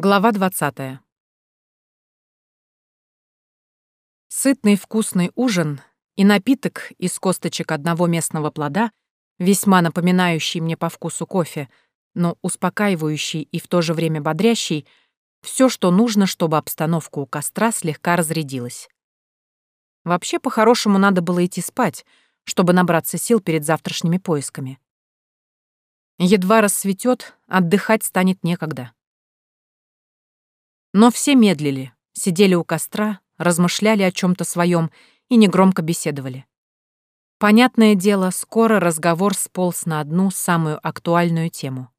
Глава 20. Сытный вкусный ужин и напиток из косточек одного местного плода, весьма напоминающий мне по вкусу кофе, но успокаивающий и в то же время бодрящий, все, что нужно, чтобы обстановка у костра слегка разрядилась. Вообще, по-хорошему, надо было идти спать, чтобы набраться сил перед завтрашними поисками. Едва рассветет, отдыхать станет некогда. Но все медлили, сидели у костра, размышляли о чем то своем и негромко беседовали. Понятное дело, скоро разговор сполз на одну самую актуальную тему.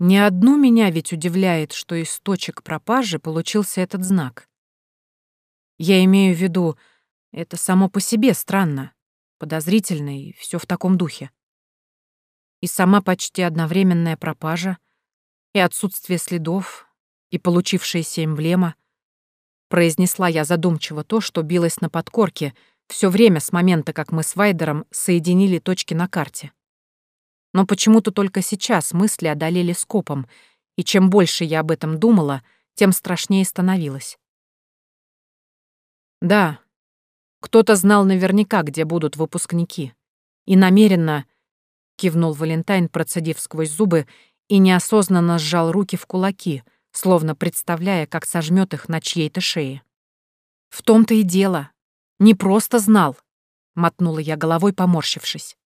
Не одну меня ведь удивляет, что из точек пропажи получился этот знак. Я имею в виду, это само по себе странно, подозрительно и все в таком духе. И сама почти одновременная пропажа, и отсутствие следов, и получившаяся эмблема. Произнесла я задумчиво то, что билось на подкорке все время с момента, как мы с Вайдером соединили точки на карте. Но почему-то только сейчас мысли одолели скопом, и чем больше я об этом думала, тем страшнее становилось. Да, кто-то знал наверняка, где будут выпускники, и намеренно, кивнул Валентайн, процедив сквозь зубы, и неосознанно сжал руки в кулаки — словно представляя, как сожмет их на чьей-то шее. «В том-то и дело. Не просто знал», — мотнула я головой, поморщившись.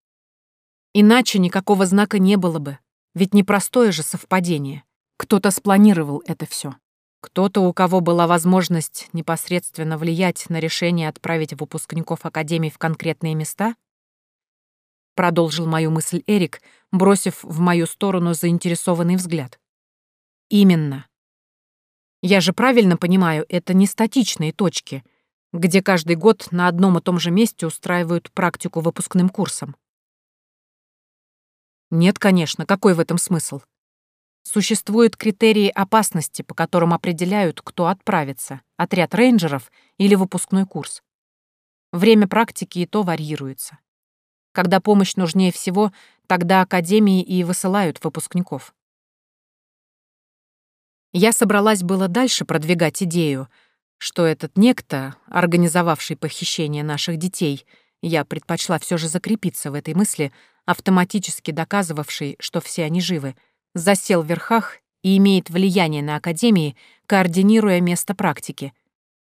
«Иначе никакого знака не было бы, ведь непростое же совпадение. Кто-то спланировал это все. Кто-то, у кого была возможность непосредственно влиять на решение отправить выпускников Академии в конкретные места?» Продолжил мою мысль Эрик, бросив в мою сторону заинтересованный взгляд. «Именно. Я же правильно понимаю, это не статичные точки, где каждый год на одном и том же месте устраивают практику выпускным курсом. Нет, конечно, какой в этом смысл? Существуют критерии опасности, по которым определяют, кто отправится, отряд рейнджеров или выпускной курс. Время практики и то варьируется. Когда помощь нужнее всего, тогда академии и высылают выпускников. Я собралась было дальше продвигать идею, что этот некто, организовавший похищение наших детей, я предпочла все же закрепиться в этой мысли, автоматически доказывавший, что все они живы, засел в верхах и имеет влияние на Академии, координируя место практики.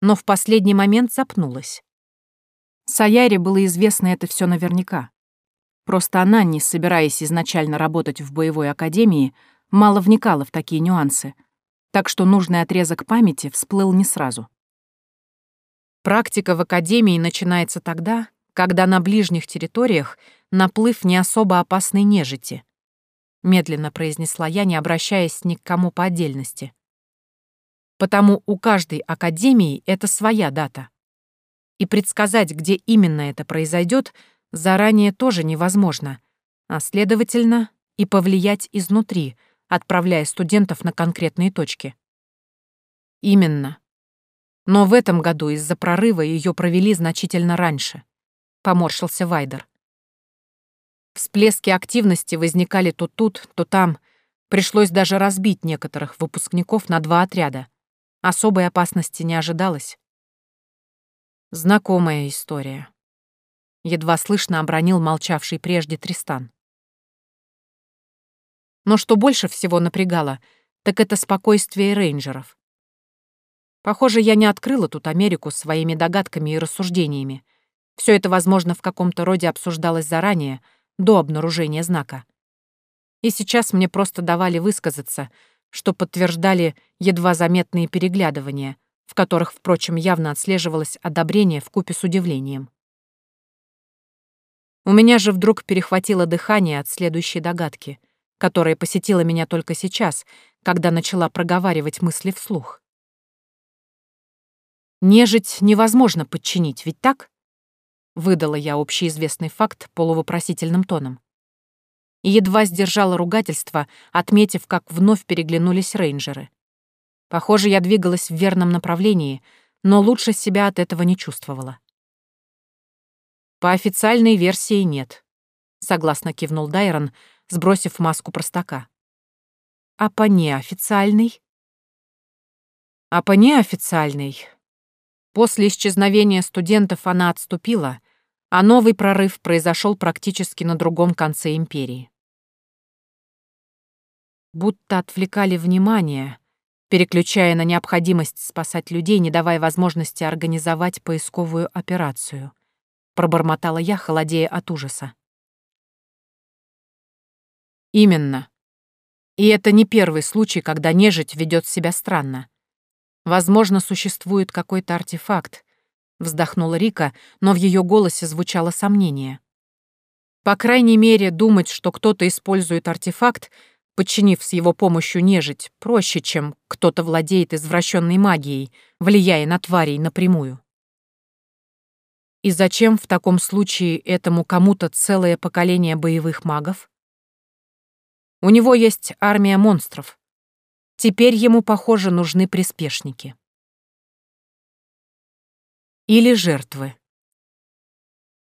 Но в последний момент запнулась. Саяре было известно это все наверняка. Просто она, не собираясь изначально работать в боевой академии, мало вникала в такие нюансы — так что нужный отрезок памяти всплыл не сразу. Практика в академии начинается тогда, когда на ближних территориях наплыв не особо опасной нежити, медленно произнесла я, не обращаясь ни к кому по отдельности. Потому у каждой академии это своя дата. И предсказать, где именно это произойдет, заранее тоже невозможно, а следовательно, и повлиять изнутри — отправляя студентов на конкретные точки. Именно. Но в этом году из-за прорыва ее провели значительно раньше. Поморщился Вайдер. Всплески активности возникали то тут, то там. Пришлось даже разбить некоторых выпускников на два отряда. Особой опасности не ожидалось. Знакомая история. Едва слышно обронил молчавший прежде Тристан. Но что больше всего напрягало, так это спокойствие рейнджеров. Похоже, я не открыла тут Америку своими догадками и рассуждениями. Все это, возможно, в каком-то роде обсуждалось заранее, до обнаружения знака. И сейчас мне просто давали высказаться, что подтверждали едва заметные переглядывания, в которых, впрочем, явно отслеживалось одобрение в купе с удивлением. У меня же вдруг перехватило дыхание от следующей догадки — которая посетила меня только сейчас, когда начала проговаривать мысли вслух. «Нежить невозможно подчинить, ведь так?» Выдала я общеизвестный факт полувопросительным тоном. Едва сдержала ругательство, отметив, как вновь переглянулись рейнджеры. Похоже, я двигалась в верном направлении, но лучше себя от этого не чувствовала. «По официальной версии нет», — согласно кивнул Дайрон, сбросив маску простака. а по неофициальной? А по неофициальной. После исчезновения студентов она отступила, а новый прорыв произошел практически на другом конце империи. Будто отвлекали внимание, переключая на необходимость спасать людей, не давая возможности организовать поисковую операцию. Пробормотала я, холодея от ужаса. Именно. И это не первый случай, когда нежить ведет себя странно. Возможно, существует какой-то артефакт, вздохнула Рика, но в ее голосе звучало сомнение. По крайней мере, думать, что кто-то использует артефакт, подчинив с его помощью нежить, проще, чем кто-то владеет извращенной магией, влияя на тварей напрямую. И зачем в таком случае этому кому-то целое поколение боевых магов? У него есть армия монстров. Теперь ему, похоже, нужны приспешники. Или жертвы.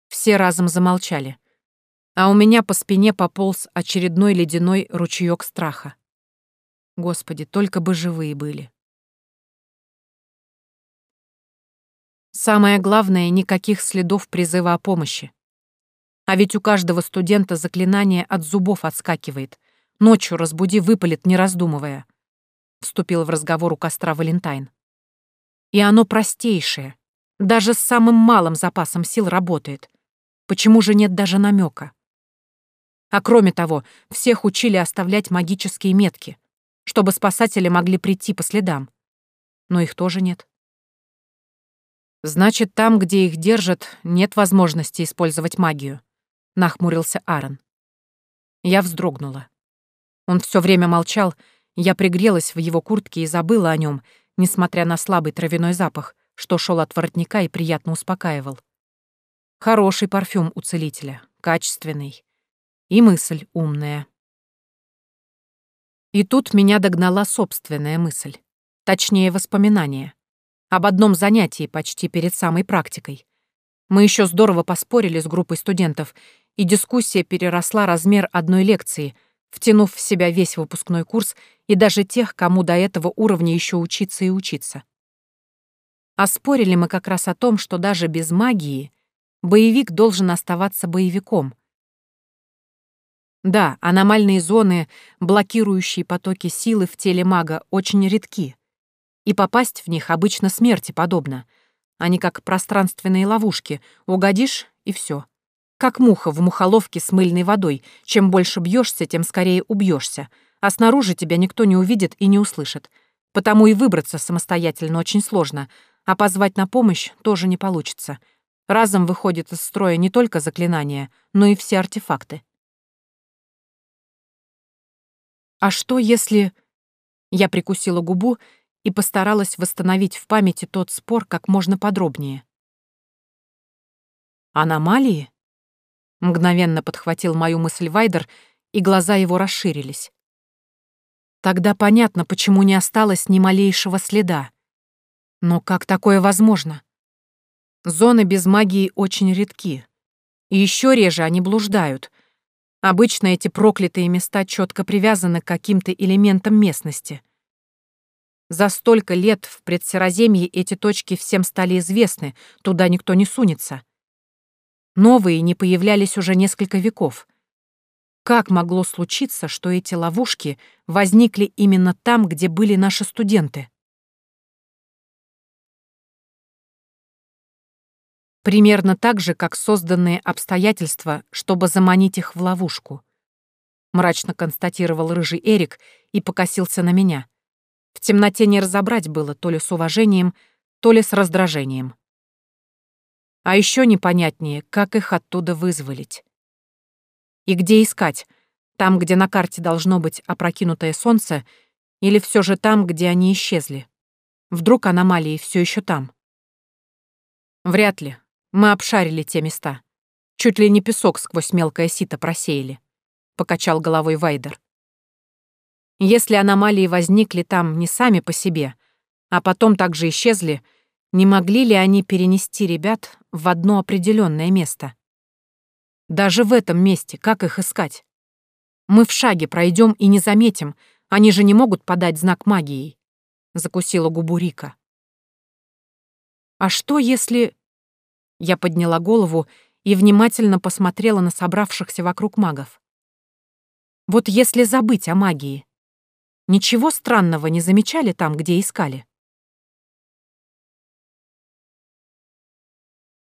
Все разом замолчали а у меня по спине пополз очередной ледяной ручеёк страха. Господи, только бы живые были. Самое главное — никаких следов призыва о помощи. А ведь у каждого студента заклинание от зубов отскакивает. Ночью разбуди, выпалит, не раздумывая. Вступил в разговор у костра Валентайн. И оно простейшее. Даже с самым малым запасом сил работает. Почему же нет даже намека? А кроме того, всех учили оставлять магические метки, чтобы спасатели могли прийти по следам. Но их тоже нет. «Значит, там, где их держат, нет возможности использовать магию», — нахмурился Аарон. Я вздрогнула. Он все время молчал, я пригрелась в его куртке и забыла о нем, несмотря на слабый травяной запах, что шел от воротника и приятно успокаивал. Хороший парфюм у целителя, качественный. И мысль умная. И тут меня догнала собственная мысль. Точнее, воспоминание. Об одном занятии почти перед самой практикой. Мы еще здорово поспорили с группой студентов, и дискуссия переросла размер одной лекции, втянув в себя весь выпускной курс и даже тех, кому до этого уровня еще учиться и учиться. А спорили мы как раз о том, что даже без магии боевик должен оставаться боевиком, да, аномальные зоны, блокирующие потоки силы в теле мага, очень редки. И попасть в них обычно смерти подобно. Они как пространственные ловушки. Угодишь — и все. Как муха в мухоловке с мыльной водой. Чем больше бьешься, тем скорее убьешься. А снаружи тебя никто не увидит и не услышит. Потому и выбраться самостоятельно очень сложно, а позвать на помощь тоже не получится. Разом выходит из строя не только заклинания, но и все артефакты. А что если... Я прикусила губу и постаралась восстановить в памяти тот спор как можно подробнее. «Аномалии?» Мгновенно подхватил мою мысль Вайдер, и глаза его расширились. Тогда понятно, почему не осталось ни малейшего следа. Но как такое возможно? Зоны без магии очень редки. И еще реже они блуждают, Обычно эти проклятые места четко привязаны к каким-то элементам местности. За столько лет в предсероземье эти точки всем стали известны, туда никто не сунется. Новые не появлялись уже несколько веков. Как могло случиться, что эти ловушки возникли именно там, где были наши студенты? Примерно так же, как созданные обстоятельства, чтобы заманить их в ловушку. Мрачно констатировал рыжий Эрик и покосился на меня. В темноте не разобрать было то ли с уважением, то ли с раздражением. А еще непонятнее, как их оттуда вызволить. И где искать? Там, где на карте должно быть опрокинутое солнце, или все же там, где они исчезли? Вдруг аномалии все еще там? Вряд ли, мы обшарили те места. Чуть ли не песок сквозь мелкое сито просеяли. Покачал головой Вайдер. Если аномалии возникли там не сами по себе, а потом также исчезли, не могли ли они перенести ребят в одно определенное место? Даже в этом месте как их искать? Мы в шаге пройдем и не заметим, Они же не могут подать знак магией. Закусила губу Рика. А что если... Я подняла голову и внимательно посмотрела на собравшихся вокруг магов. Вот если забыть о магии, ничего странного не замечали там, где искали?